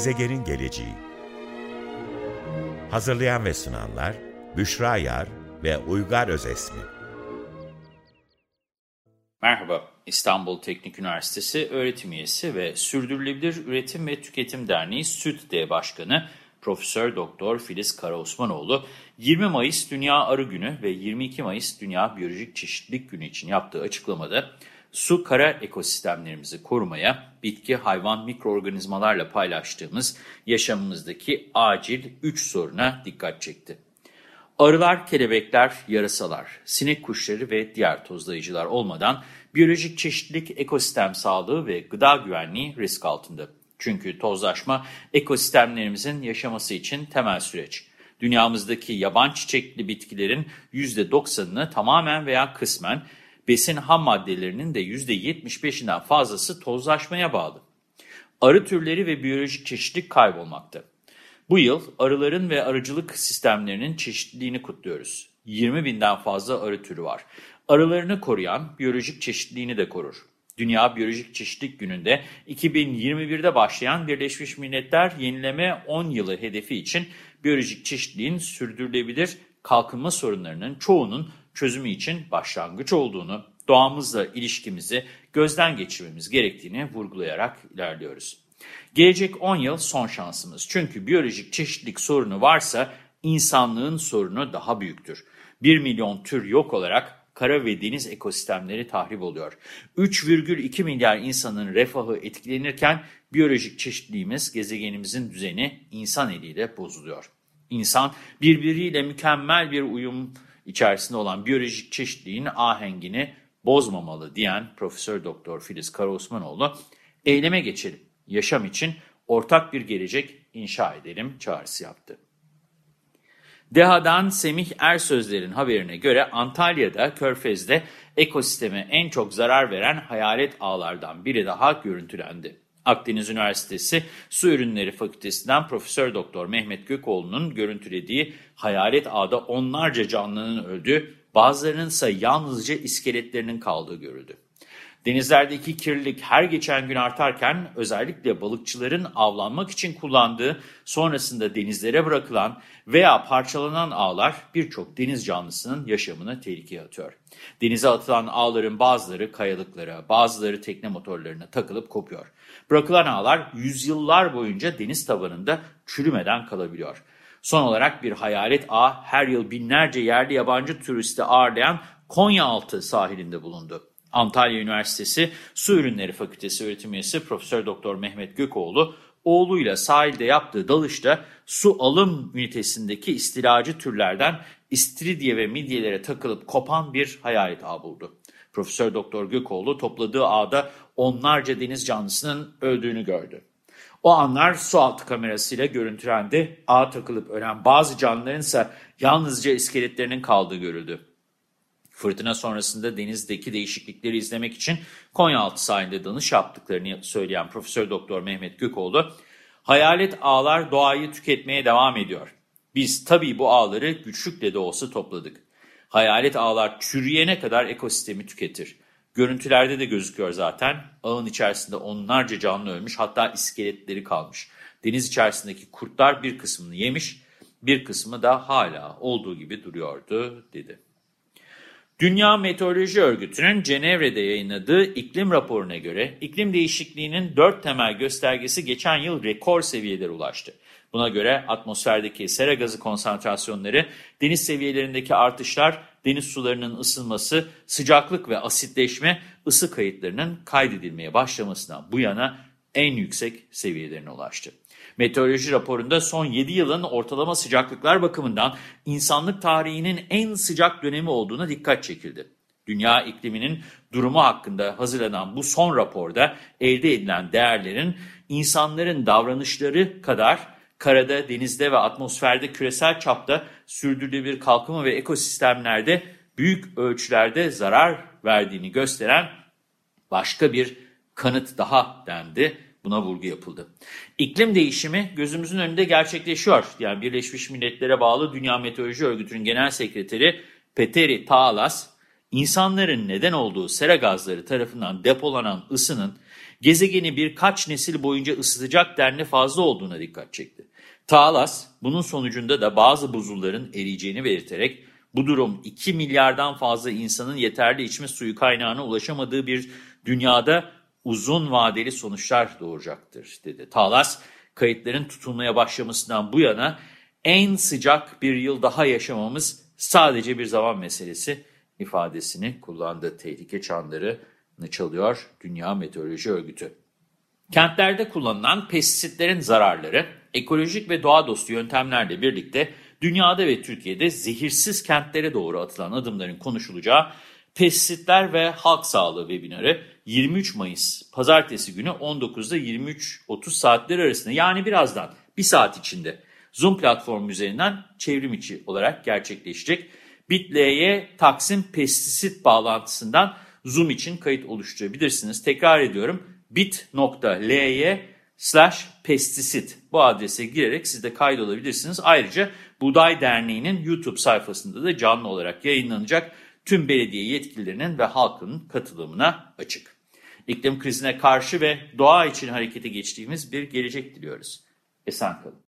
Gezegenin geleceği Hazırlayan ve sunanlar Büşra Yar ve Uygar Özesmi. Merhaba, İstanbul Teknik Üniversitesi öğretim üyesi ve Sürdürülebilir Üretim ve Tüketim Derneği SÜTD Başkanı Profesör Doktor Filiz Karaosmanoğlu 20 Mayıs Dünya Arı Günü ve 22 Mayıs Dünya Biyolojik Çeşitlilik Günü için yaptığı açıklamada su kara ekosistemlerimizi korumaya, bitki, hayvan, mikroorganizmalarla paylaştığımız yaşamımızdaki acil 3 soruna dikkat çekti. Arılar, kelebekler, yarasalar, sinek kuşları ve diğer tozlayıcılar olmadan biyolojik çeşitlilik, ekosistem sağlığı ve gıda güvenliği risk altında. Çünkü tozlaşma ekosistemlerimizin yaşaması için temel süreç. Dünyamızdaki yaban çiçekli bitkilerin %90'ını tamamen veya kısmen, besin ham maddelerinin de %75'inden fazlası tozlaşmaya bağlı. Arı türleri ve biyolojik çeşitlilik kaybolmakta. Bu yıl arıların ve arıcılık sistemlerinin çeşitliliğini kutluyoruz. 20 binden fazla arı türü var. Arılarını koruyan biyolojik çeşitliliğini de korur. Dünya Biyolojik Çeşitlilik Günü'nde 2021'de başlayan Birleşmiş Milletler Yenileme 10 yılı hedefi için biyolojik çeşitliliğin sürdürülebilir kalkınma sorunlarının çoğunun çözümü için başlangıç olduğunu, doğamızla ilişkimizi gözden geçirmemiz gerektiğini vurgulayarak ilerliyoruz. Gelecek 10 yıl son şansımız. Çünkü biyolojik çeşitlilik sorunu varsa insanlığın sorunu daha büyüktür. 1 milyon tür yok olarak kara ve deniz ekosistemleri tahrip oluyor. 3,2 milyar insanın refahı etkilenirken biyolojik çeşitliliğimiz, gezegenimizin düzeni insan eliyle bozuluyor. İnsan birbiriyle mükemmel bir uyum içerisinde olan biyolojik çeşitliliğin ahengini bozmamalı diyen Profesör Doktor Filiz Karaosmanoğlu, eyleme geçelim, yaşam için ortak bir gelecek inşa edelim çağrısı yaptı. DEHA'dan Semih Ersözler'in haberine göre Antalya'da Körfez'de ekosisteme en çok zarar veren hayalet ağlardan biri daha görüntülendi. Akdeniz Üniversitesi Su Ürünleri Fakültesinden Profesör Doktor Mehmet Gökoğlu'nun görüntülediği hayalet ağda onlarca canlının öldüğü, bazılarının ise yalnızca iskeletlerinin kaldığı görüldü. Denizlerdeki kirlilik her geçen gün artarken özellikle balıkçıların avlanmak için kullandığı sonrasında denizlere bırakılan veya parçalanan ağlar birçok deniz canlısının yaşamını tehlikeye atıyor. Denize atılan ağların bazıları kayalıklara, bazıları tekne motorlarına takılıp kopuyor. Bırakılan ağlar yüzyıllar boyunca deniz tabanında çürümeden kalabiliyor. Son olarak bir hayalet ağ her yıl binlerce yerli yabancı turisti ağırlayan Konyaaltı sahilinde bulundu. Antalya Üniversitesi Su Ürünleri Fakültesi öğretim üyesi Profesör Doktor Mehmet Gökoğlu, oğluyla sahilde yaptığı dalışta su alım ünitesindeki istilacı türlerden istiridye ve midyelere takılıp kopan bir hayalet ağ buldu. Profesör Doktor Gökoğlu topladığı ağda onlarca deniz canlısının öldüğünü gördü. O anlar su altı kamerasıyla görüntülendi. Ağa takılıp ölen bazı canlıların yalnızca iskeletlerinin kaldığı görüldü. Fırtına sonrasında denizdeki değişiklikleri izlemek için Konyaaltı sahilinde danış yaptıklarını söyleyen Profesör Doktor Mehmet Gökoğlu, hayalet ağlar doğayı tüketmeye devam ediyor. Biz tabii bu ağları güçlükle de olsa topladık. Hayalet ağlar çürüyene kadar ekosistemi tüketir. Görüntülerde de gözüküyor zaten. Ağın içerisinde onlarca canlı ölmüş hatta iskeletleri kalmış. Deniz içerisindeki kurtlar bir kısmını yemiş, bir kısmı da hala olduğu gibi duruyordu dedi. Dünya Meteoroloji Örgütü'nün Cenevre'de yayınladığı iklim raporuna göre iklim değişikliğinin dört temel göstergesi geçen yıl rekor seviyelere ulaştı. Buna göre atmosferdeki sera gazı konsantrasyonları, deniz seviyelerindeki artışlar, deniz sularının ısınması, sıcaklık ve asitleşme ısı kayıtlarının kaydedilmeye başlamasından bu yana en yüksek seviyelerine ulaştı. Meteoroloji raporunda son 7 yılın ortalama sıcaklıklar bakımından insanlık tarihinin en sıcak dönemi olduğuna dikkat çekildi. Dünya ikliminin durumu hakkında hazırlanan bu son raporda elde edilen değerlerin insanların davranışları kadar karada, denizde ve atmosferde küresel çapta sürdürülebilir kalkınma ve ekosistemlerde büyük ölçülerde zarar verdiğini gösteren başka bir kanıt daha dendi. Buna vurgu yapıldı. İklim değişimi gözümüzün önünde gerçekleşiyor. Yani Birleşmiş Milletler'e bağlı Dünya Meteoroloji Örgütü'nün genel sekreteri Peteri Taalas, insanların neden olduğu sera gazları tarafından depolanan ısının gezegeni birkaç nesil boyunca ısıtacak denli fazla olduğuna dikkat çekti. Thales bunun sonucunda da bazı buzulların eriyeceğini belirterek bu durum 2 milyardan fazla insanın yeterli içme suyu kaynağına ulaşamadığı bir dünyada uzun vadeli sonuçlar doğuracaktır dedi. Thales kayıtların tutulmaya başlamasından bu yana en sıcak bir yıl daha yaşamamız sadece bir zaman meselesi ifadesini kullandı. Tehlike çanlarını çalıyor Dünya Meteoroloji Örgütü. Kentlerde kullanılan pestisitlerin zararları, ekolojik ve doğa dostu yöntemlerle birlikte dünyada ve Türkiye'de zehirsiz kentlere doğru atılan adımların konuşulacağı Pestisitler ve Halk Sağlığı webinarı 23 Mayıs Pazartesi günü 19'da 23.30 saatleri arasında yani birazdan bir saat içinde Zoom platformu üzerinden çevrim içi olarak gerçekleşecek. Bit.ly Taksim Pestisit bağlantısından Zoom için kayıt oluşturabilirsiniz. Tekrar ediyorum bit.ly slash pestisit bu adrese girerek siz de kaydolabilirsiniz. Ayrıca Buğday Derneği'nin YouTube sayfasında da canlı olarak yayınlanacak tüm belediye yetkililerinin ve halkın katılımına açık. İklim krizine karşı ve doğa için harekete geçtiğimiz bir gelecek diliyoruz. Esen kalın.